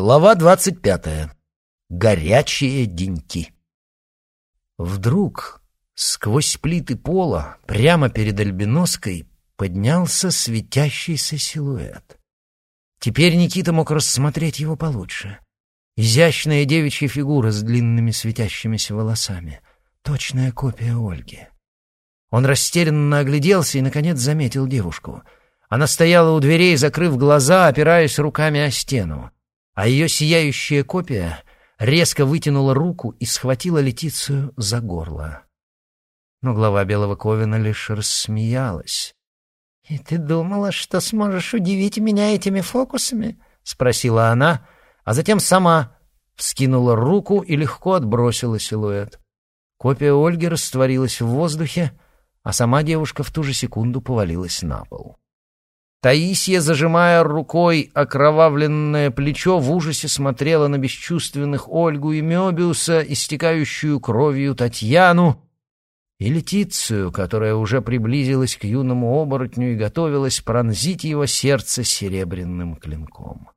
Глава двадцать пятая. Горячие деньки. Вдруг сквозь плиты пола прямо перед альбиноской поднялся светящийся силуэт. Теперь Никита мог рассмотреть его получше. Изящная девичья фигура с длинными светящимися волосами. Точная копия Ольги. Он растерянно огляделся и, наконец, заметил девушку. Она стояла у дверей, закрыв глаза, опираясь руками о стену а ее сияющая копия резко вытянула руку и схватила Летицию за горло. Но глава Белого Ковина лишь рассмеялась. «И ты думала, что сможешь удивить меня этими фокусами?» — спросила она, а затем сама вскинула руку и легко отбросила силуэт. Копия Ольги растворилась в воздухе, а сама девушка в ту же секунду повалилась на пол. Таисия, зажимая рукой окровавленное плечо, в ужасе смотрела на бесчувственных Ольгу и Мёбиуса, истекающую кровью Татьяну, и Летицию, которая уже приблизилась к юному оборотню и готовилась пронзить его сердце серебряным клинком.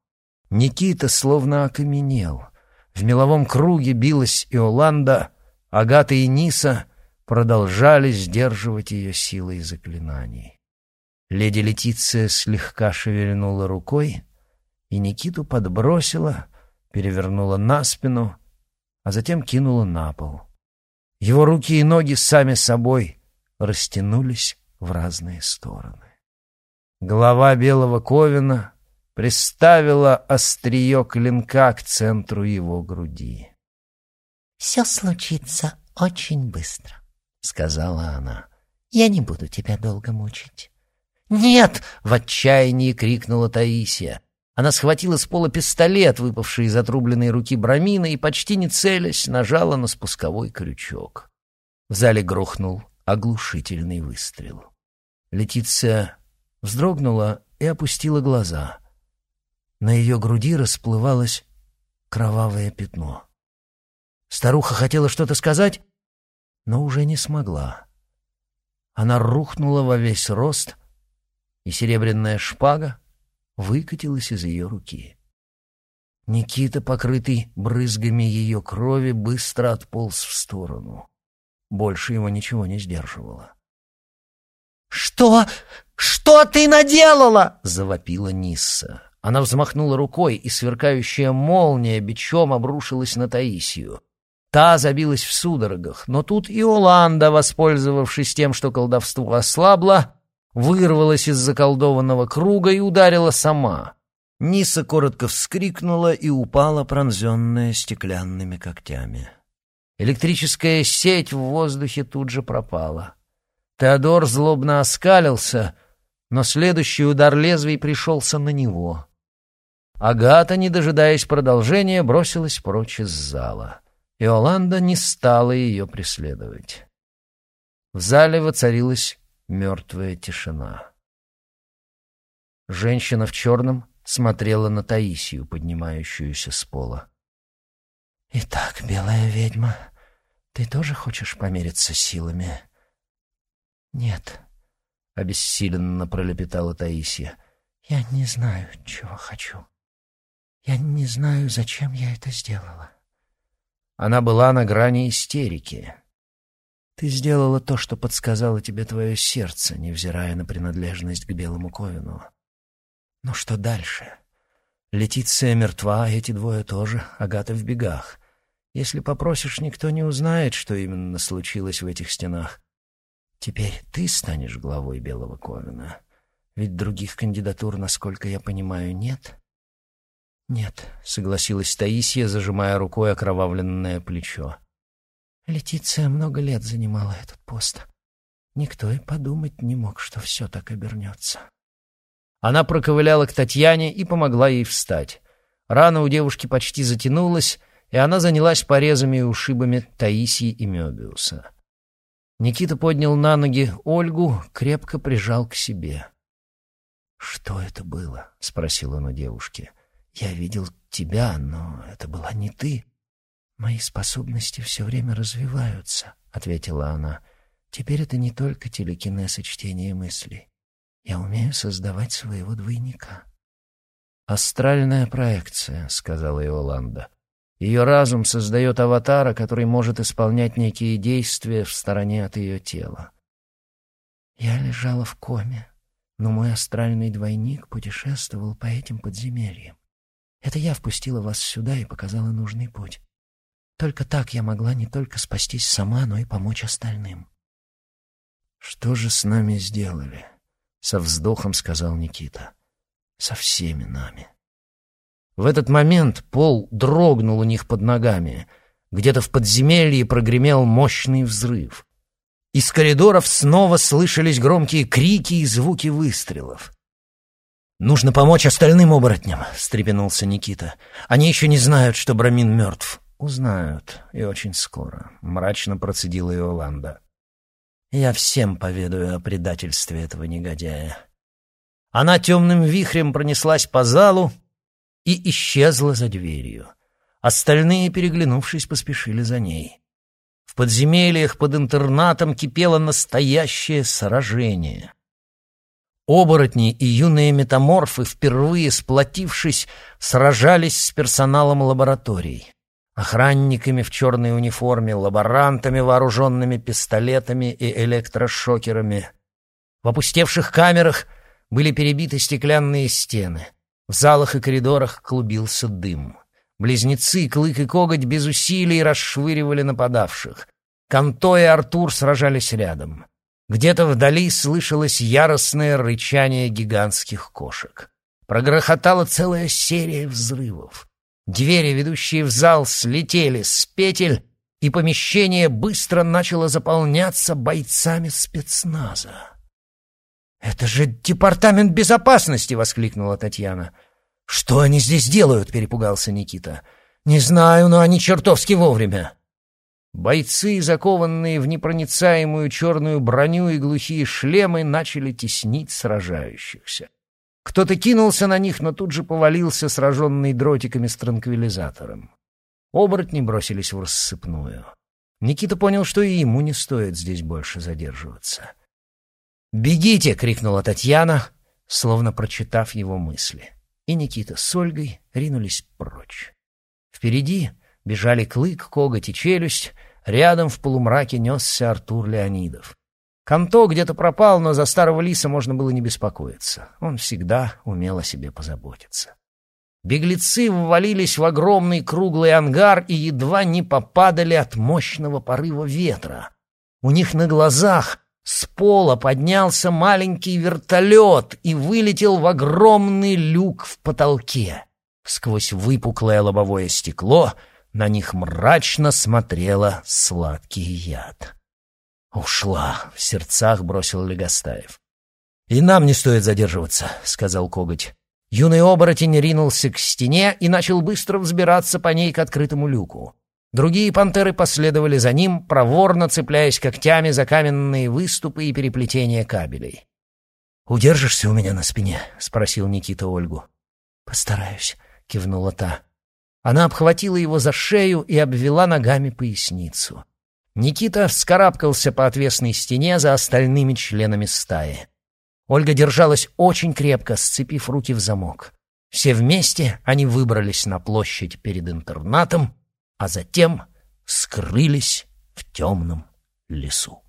Никита словно окаменел. В меловом круге билась Иоланда, Агата и Ниса продолжали сдерживать ее силой заклинаний. Леди Летиция слегка шевельнула рукой, и Никиту подбросила, перевернула на спину, а затем кинула на пол. Его руки и ноги сами собой растянулись в разные стороны. Голова белого ковина приставила острие клинка к центру его груди. «Все случится очень быстро», — сказала она. «Я не буду тебя долго мучить». «Нет!» — в отчаянии крикнула Таисия. Она схватила с пола пистолет, выпавший из отрубленной руки Брамина, и, почти не целясь, нажала на спусковой крючок. В зале грохнул оглушительный выстрел. Летиция вздрогнула и опустила глаза. На ее груди расплывалось кровавое пятно. Старуха хотела что-то сказать, но уже не смогла. Она рухнула во весь рост — и серебряная шпага выкатилась из ее руки. Никита, покрытый брызгами ее крови, быстро отполз в сторону. Больше его ничего не сдерживало. «Что? Что ты наделала?» — завопила Нисса. Она взмахнула рукой, и сверкающая молния бичом обрушилась на Таисию. Та забилась в судорогах, но тут и Оланда, воспользовавшись тем, что колдовство ослабло, вырвалась из заколдованного круга и ударила сама. Ниса коротко вскрикнула и упала, пронзенная стеклянными когтями. Электрическая сеть в воздухе тут же пропала. Теодор злобно оскалился, но следующий удар лезвий пришелся на него. Агата, не дожидаясь продолжения, бросилась прочь из зала. Иоланда не стала ее преследовать. В зале воцарилась мертвая тишина. Женщина в черном смотрела на Таисию, поднимающуюся с пола. «Итак, белая ведьма, ты тоже хочешь помериться силами?» «Нет», — обессиленно пролепетала Таисия. «Я не знаю, чего хочу. Я не знаю, зачем я это сделала». Она была на грани истерики. Ты сделала то, что подсказало тебе твое сердце, невзирая на принадлежность к белому ковину. Но что дальше? Летиция мертва, а эти двое тоже, Агата в бегах. Если попросишь, никто не узнает, что именно случилось в этих стенах. Теперь ты станешь главой белого ковина. Ведь других кандидатур, насколько я понимаю, нет. Нет, согласилась Таисия, зажимая рукой окровавленное плечо. Летиция много лет занимала этот пост. Никто и подумать не мог, что все так обернется. Она проковыляла к Татьяне и помогла ей встать. Рана у девушки почти затянулась, и она занялась порезами и ушибами Таисии и Мёбиуса. Никита поднял на ноги Ольгу, крепко прижал к себе. «Что это было?» — спросил он у девушки. «Я видел тебя, но это была не ты». «Мои способности все время развиваются», — ответила она. «Теперь это не только телекинез и чтение мыслей. Я умею создавать своего двойника». «Астральная проекция», — сказала Иоланда. «Ее разум создает аватара, который может исполнять некие действия в стороне от ее тела». Я лежала в коме, но мой астральный двойник путешествовал по этим подземельям. Это я впустила вас сюда и показала нужный путь. Только так я могла не только спастись сама, но и помочь остальным. «Что же с нами сделали?» — со вздохом сказал Никита. «Со всеми нами». В этот момент пол дрогнул у них под ногами. Где-то в подземелье прогремел мощный взрыв. Из коридоров снова слышались громкие крики и звуки выстрелов. «Нужно помочь остальным оборотням», — встрепенулся Никита. «Они еще не знают, что Брамин мертв». «Узнают, и очень скоро», — мрачно процедила Иоланда. «Я всем поведаю о предательстве этого негодяя». Она темным вихрем пронеслась по залу и исчезла за дверью. Остальные, переглянувшись, поспешили за ней. В подземельях под интернатом кипело настоящее сражение. Оборотни и юные метаморфы, впервые сплотившись, сражались с персоналом лабораторий. Охранниками в черной униформе, лаборантами, вооруженными пистолетами и электрошокерами. В опустевших камерах были перебиты стеклянные стены. В залах и коридорах клубился дым. Близнецы, Клык и Коготь без усилий расшвыривали нападавших. Канто и Артур сражались рядом. Где-то вдали слышалось яростное рычание гигантских кошек. Прогрохотала целая серия взрывов. Двери, ведущие в зал, слетели с петель, и помещение быстро начало заполняться бойцами спецназа. «Это же департамент безопасности!» — воскликнула Татьяна. «Что они здесь делают?» — перепугался Никита. «Не знаю, но они чертовски вовремя». Бойцы, закованные в непроницаемую черную броню и глухие шлемы, начали теснить сражающихся. Кто-то кинулся на них, но тут же повалился, сраженный дротиками с транквилизатором. Оборотни бросились в рассыпную. Никита понял, что и ему не стоит здесь больше задерживаться. «Бегите!» — крикнула Татьяна, словно прочитав его мысли и Никита с Ольгой ринулись прочь. Впереди бежали клык, коготь и челюсть, рядом в полумраке несся Артур Леонидов. Канто где-то пропал, но за старого лиса можно было не беспокоиться. Он всегда умел о себе позаботиться. Беглецы ввалились в огромный круглый ангар и едва не попадали от мощного порыва ветра. У них на глазах с пола поднялся маленький вертолет и вылетел в огромный люк в потолке. Сквозь выпуклое лобовое стекло на них мрачно смотрела сладкий яд. «Ушла!» — в сердцах бросил Легостаев. «И нам не стоит задерживаться», — сказал Коготь. Юный оборотень ринулся к стене и начал быстро взбираться по ней к открытому люку. Другие пантеры последовали за ним, проворно цепляясь когтями за каменные выступы и переплетения кабелей. «Удержишься у меня на спине?» — спросил Никита Ольгу. «Постараюсь», — кивнула та. Она обхватила его за шею и обвела ногами поясницу. Никита вскарабкался по отвесной стене за остальными членами стаи. Ольга держалась очень крепко, сцепив руки в замок. Все вместе они выбрались на площадь перед интернатом а затем скрылись в темном лесу.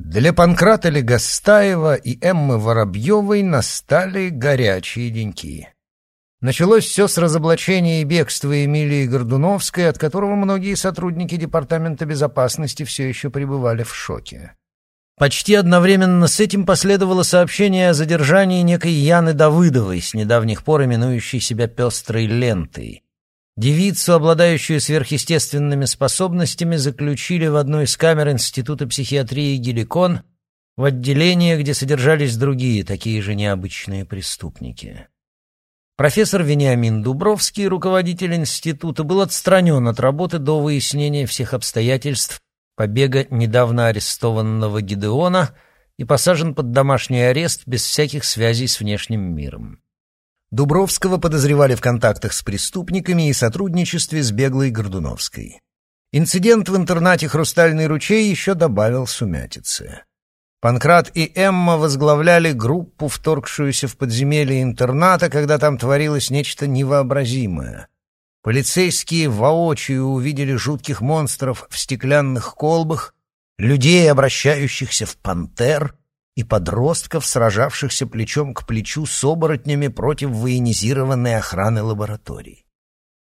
Для Панкрата Легостаева и Эммы Воробьевой настали горячие деньки. Началось все с разоблачения и бегства Эмилии Гордуновской, от которого многие сотрудники Департамента безопасности все еще пребывали в шоке. Почти одновременно с этим последовало сообщение о задержании некой Яны Давыдовой, с недавних пор именующей себя «пестрой лентой». Девицу, обладающую сверхъестественными способностями, заключили в одну из камер Института психиатрии Геликон в отделение, где содержались другие такие же необычные преступники. Профессор Вениамин Дубровский, руководитель института, был отстранен от работы до выяснения всех обстоятельств побега недавно арестованного Гидеона и посажен под домашний арест без всяких связей с внешним миром. Дубровского подозревали в контактах с преступниками и сотрудничестве с беглой Гордуновской. Инцидент в интернате «Хрустальный ручей» еще добавил сумятицы. Панкрат и Эмма возглавляли группу, вторгшуюся в подземелье интерната, когда там творилось нечто невообразимое. Полицейские воочию увидели жутких монстров в стеклянных колбах, людей, обращающихся в пантер, и подростков, сражавшихся плечом к плечу с оборотнями против военизированной охраны лабораторий.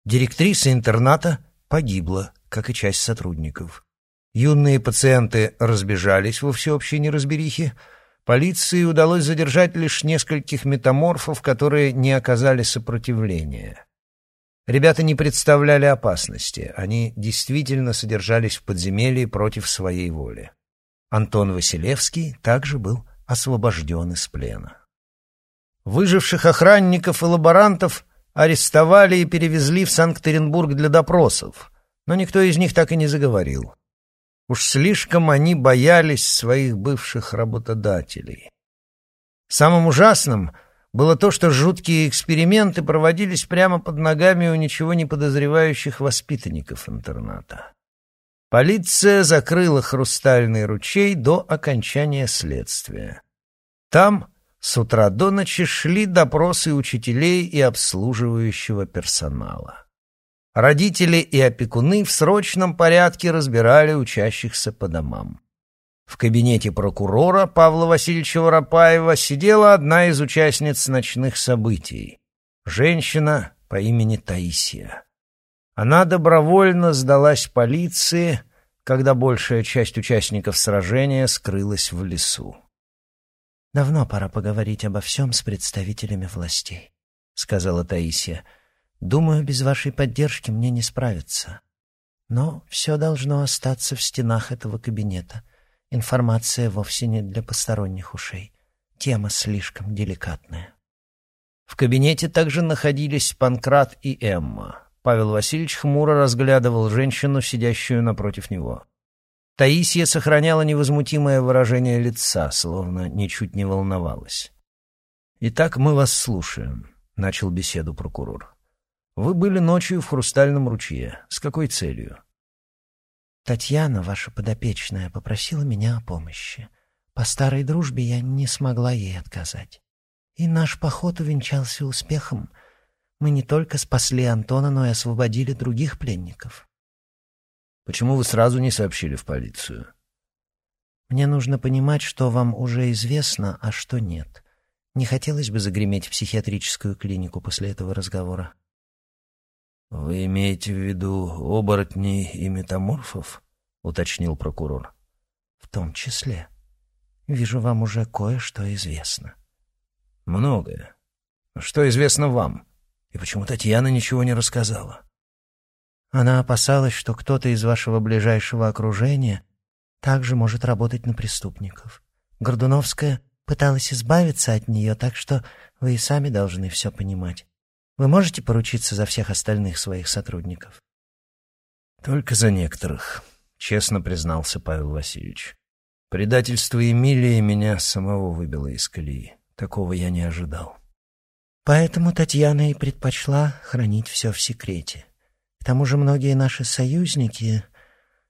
Директриса интерната погибла, как и часть сотрудников. Юные пациенты разбежались во всеобщей неразберихе. Полиции удалось задержать лишь нескольких метаморфов, которые не оказали сопротивления. Ребята не представляли опасности, они действительно содержались в подземелье против своей воли. Антон Василевский также был освобожден из плена. Выживших охранников и лаборантов арестовали и перевезли в Санкт-Петербург для допросов, но никто из них так и не заговорил. Уж слишком они боялись своих бывших работодателей. Самым ужасным было то, что жуткие эксперименты проводились прямо под ногами у ничего не подозревающих воспитанников интерната. Полиция закрыла хрустальный ручей до окончания следствия. Там с утра до ночи шли допросы учителей и обслуживающего персонала. Родители и опекуны в срочном порядке разбирали учащихся по домам. В кабинете прокурора Павла Васильевича Воропаева сидела одна из участниц ночных событий — женщина по имени Таисия. Она добровольно сдалась полиции, когда большая часть участников сражения скрылась в лесу. «Давно пора поговорить обо всем с представителями властей», — сказала Таисия. Думаю, без вашей поддержки мне не справиться. Но все должно остаться в стенах этого кабинета. Информация вовсе не для посторонних ушей. Тема слишком деликатная. В кабинете также находились Панкрат и Эмма. Павел Васильевич хмуро разглядывал женщину, сидящую напротив него. Таисия сохраняла невозмутимое выражение лица, словно ничуть не волновалась. «Итак, мы вас слушаем», — начал беседу прокурор. Вы были ночью в Хрустальном ручье. С какой целью? Татьяна, ваша подопечная, попросила меня о помощи. По старой дружбе я не смогла ей отказать. И наш поход увенчался успехом. Мы не только спасли Антона, но и освободили других пленников. Почему вы сразу не сообщили в полицию? Мне нужно понимать, что вам уже известно, а что нет. Не хотелось бы загреметь в психиатрическую клинику после этого разговора. «Вы имеете в виду оборотней и метаморфов?» — уточнил прокурор. «В том числе. Вижу, вам уже кое-что известно». «Многое. Что известно вам? И почему Татьяна ничего не рассказала?» Она опасалась, что кто-то из вашего ближайшего окружения также может работать на преступников. Гордуновская пыталась избавиться от нее, так что вы и сами должны все понимать. Вы можете поручиться за всех остальных своих сотрудников? Только за некоторых, честно признался Павел Васильевич. Предательство Эмилии меня самого выбило из колеи. Такого я не ожидал. Поэтому Татьяна и предпочла хранить все в секрете. К тому же многие наши союзники,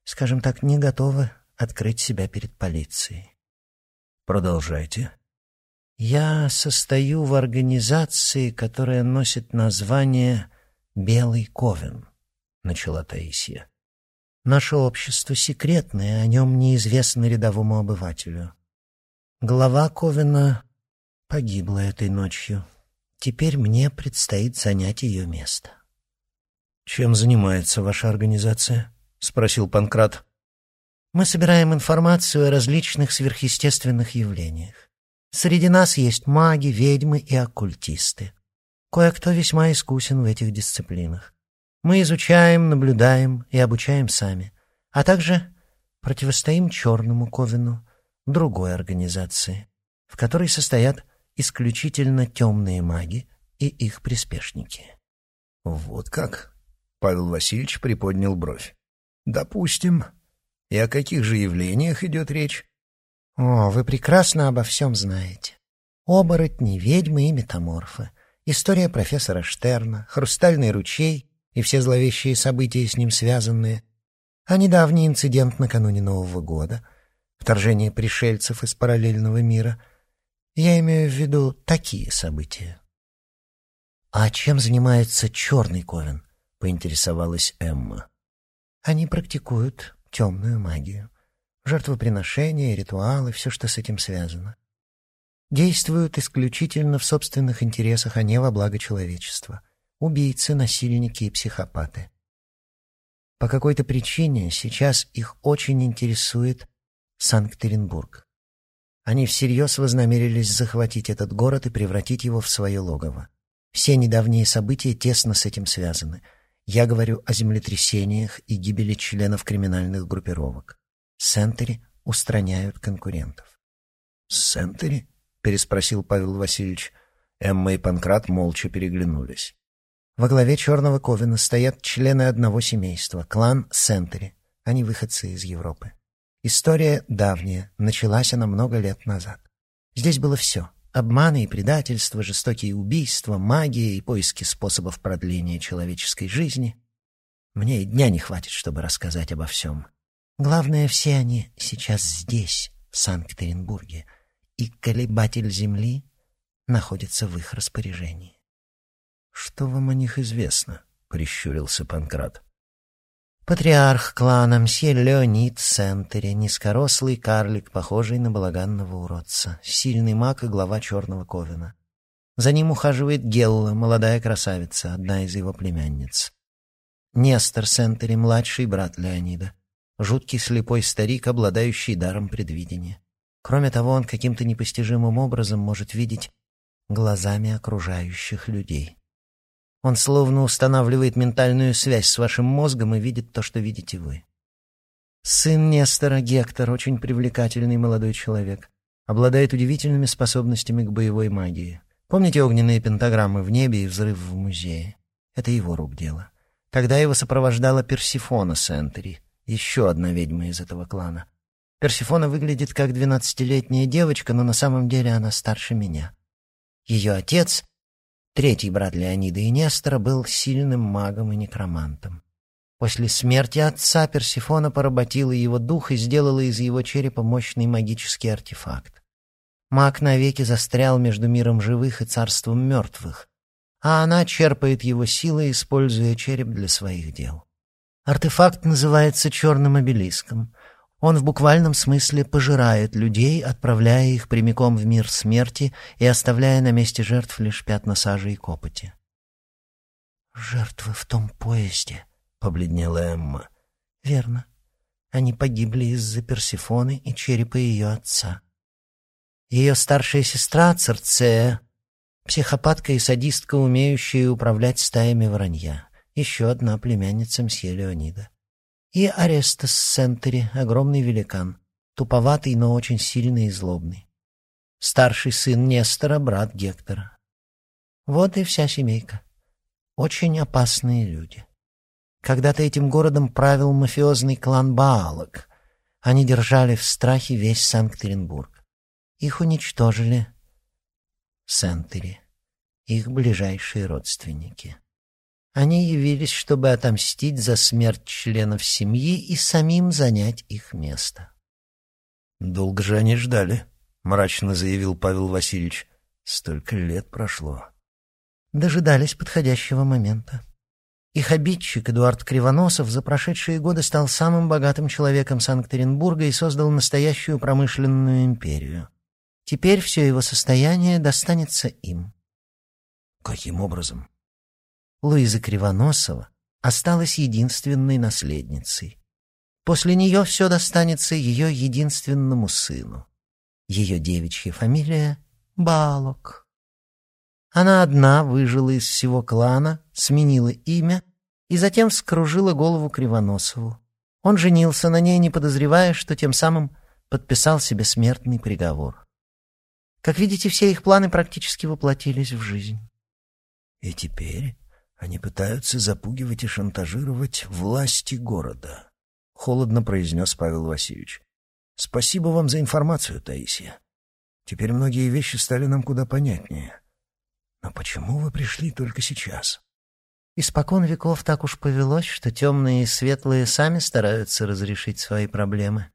скажем так, не готовы открыть себя перед полицией. Продолжайте. Я состою в организации, которая носит название «Белый Ковен», — начала Таисия. Наше общество секретное, о нем неизвестно рядовому обывателю. Глава Ковена погибла этой ночью. Теперь мне предстоит занять ее место. «Чем занимается ваша организация?» — спросил Панкрат. «Мы собираем информацию о различных сверхъестественных явлениях. Среди нас есть маги, ведьмы и оккультисты. Кое-кто весьма искусен в этих дисциплинах. Мы изучаем, наблюдаем и обучаем сами, а также противостоим черному ковину, другой организации, в которой состоят исключительно темные маги и их приспешники. Вот как? Павел Васильевич приподнял бровь. Допустим. И о каких же явлениях идет речь? О, вы прекрасно обо всем знаете. Оборотни, ведьмы и метаморфы. История профессора Штерна, хрустальный ручей и все зловещие события с ним связанные. А недавний инцидент накануне Нового года. вторжение пришельцев из параллельного мира. Я имею в виду такие события. «А чем занимается Черный Ковен?» — поинтересовалась Эмма. «Они практикуют темную магию, жертвоприношения, ритуалы, все, что с этим связано. Действуют исключительно в собственных интересах, а не во благо человечества. Убийцы, насильники и психопаты. По какой-то причине сейчас их очень интересует Санкт-Петербург. Они всерьез вознамерились захватить этот город и превратить его в свое логово. Все недавние события тесно с этим связаны. Я говорю о землетрясениях и гибели членов криминальных группировок. Сентери устраняют конкурентов. «Сентери?» — переспросил Павел Васильевич. Эмма и Панкрат молча переглянулись. Во главе Черного Ковина стоят члены одного семейства, клан Сентери. Они выходцы из Европы. История давняя, началась она много лет назад. Здесь было все Обманы и предательства, жестокие убийства, магия и поиски способов продления человеческой жизни. Мне и дня не хватит, чтобы рассказать обо всем. Главное, все они сейчас здесь, в Санкт-Петербурге, и колебатель земли находится в их распоряжении. «Что вам о них известно?» — прищурился Панкрат. Патриарх клана мсье Леонид Сентери, низкорослый карлик, похожий на балаганного уродца, сильный маг и глава Черного Ковена. За ним ухаживает Гелла, молодая красавица, одна из его племянниц. Нестор Сентери, младший брат Леонида, жуткий слепой старик, обладающий даром предвидения. Кроме того, он каким-то непостижимым образом может видеть глазами окружающих людей. Он словно устанавливает ментальную связь с вашим мозгом и видит то, что видите вы. Сын Нестора, Гектор, очень привлекательный молодой человек. Обладает удивительными способностями к боевой магии. Помните огненные пентаграммы в небе и взрыв в музее? Это его рук дело. Тогда его сопровождала Персифона Сентери, еще одна ведьма из этого клана. Персифона выглядит как двенадцатилетняя девочка, но на самом деле она старше меня. Ее отец Третий брат Леонида и Нестора был сильным магом и некромантом. После смерти отца Персифона поработила его дух и сделала из его черепа мощный магический артефакт. Маг навеки застрял между миром живых и царством мертвых, а она черпает его силы, используя череп для своих дел. Артефакт называется черным обелиском. Он в буквальном смысле пожирает людей, отправляя их прямиком в мир смерти и оставляя на месте жертв лишь пятна сажи и копоти. «Жертвы в том поезде», — побледнела Эмма. «Верно. Они погибли из-за Персифоны и черепа ее отца. Ее старшая сестра Церцея — психопатка и садистка, умеющая управлять стаями вранья. Еще одна племянница мсье Леонида и Арестас Сентери, огромный великан, туповатый, но очень сильный и злобный. Старший сын Нестора, брат Гектора. Вот и вся семейка. Очень опасные люди. Когда-то этим городом правил мафиозный клан Баалок. Они держали в страхе весь Санкт-Петербург. Их уничтожили Сентери, их ближайшие родственники. Они явились, чтобы отомстить за смерть членов семьи и самим занять их место. «Долго же они ждали», — мрачно заявил Павел Васильевич. «Столько лет прошло». Дожидались подходящего момента. Их обидчик Эдуард Кривоносов за прошедшие годы стал самым богатым человеком Санкт-Петербурга и создал настоящую промышленную империю. Теперь все его состояние достанется им. Каким образом? Луиза Кривоносова осталась единственной наследницей. После нее все достанется ее единственному сыну. Ее девичья фамилия — Балок. Она одна выжила из всего клана, сменила имя и затем вскружила голову Кривоносову. Он женился на ней, не подозревая, что тем самым подписал себе смертный приговор. Как видите, все их планы практически воплотились в жизнь. И теперь они пытаются запугивать и шантажировать власти города, холодно произнес Павел Васильевич. Спасибо вам за информацию, Таисия. Теперь многие вещи стали нам куда понятнее. Но почему вы пришли только сейчас? Испокон веков так уж повелось, что темные и светлые сами стараются разрешить свои проблемы.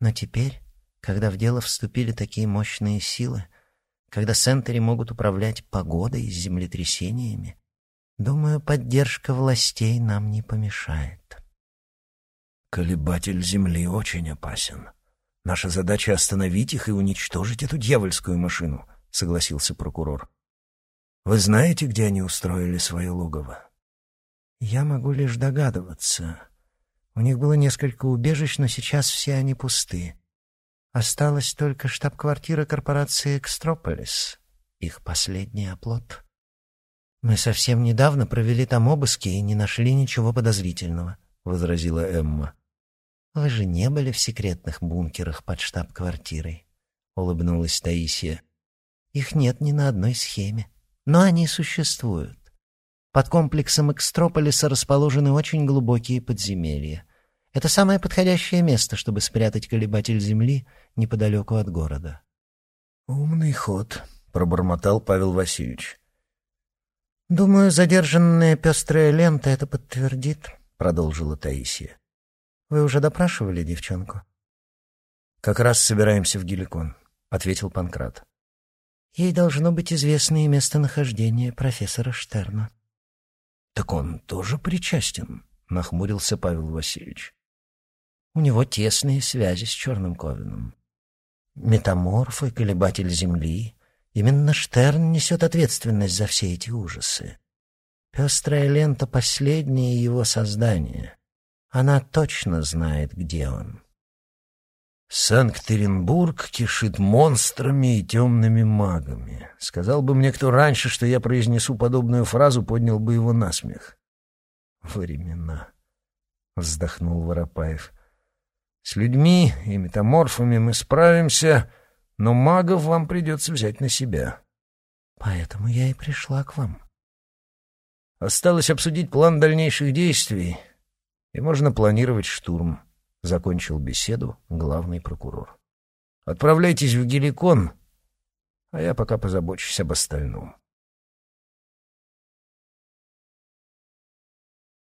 Но теперь когда в дело вступили такие мощные силы, когда Сентери могут управлять погодой и землетрясениями, думаю, поддержка властей нам не помешает. Колебатель Земли очень опасен. Наша задача — остановить их и уничтожить эту дьявольскую машину, — согласился прокурор. Вы знаете, где они устроили свое логово? Я могу лишь догадываться. У них было несколько убежищ, но сейчас все они пусты. Осталась только штаб-квартира корпорации «Экстрополис», их последний оплот. Мы совсем недавно провели там обыски и не нашли ничего подозрительного, — возразила Эмма. «Вы же не были в секретных бункерах под штаб-квартирой», — улыбнулась Таисия. «Их нет ни на одной схеме, но они существуют. Под комплексом Экстрополиса расположены очень глубокие подземелья. Это самое подходящее место, чтобы спрятать колебатель Земли неподалеку от города». «Умный ход», — пробормотал Павел Васильевич. «Думаю, задержанная пестрая лента это подтвердит», — продолжила Таисия. Вы уже допрашивали девчонку? Как раз собираемся в Геликон, ответил Панкрат. Ей должно быть известно и местонахождение профессора Штерна. Так он тоже причастен, нахмурился Павел Васильевич. У него тесные связи с Черным Ковином. Метаморф и колебатель Земли. Именно Штерн несет ответственность за все эти ужасы. Пестрая лента — последнее его создание. Она точно знает, где он. Санкт-Петербург кишит монстрами и темными магами. Сказал бы мне кто раньше, что я произнесу подобную фразу, поднял бы его на смех. Времена, вздохнул Воропаев. С людьми и метаморфами мы справимся, но магов вам придется взять на себя. Поэтому я и пришла к вам. Осталось обсудить план дальнейших действий и можно планировать штурм», — закончил беседу главный прокурор. «Отправляйтесь в Геликон, а я пока позабочусь об остальном».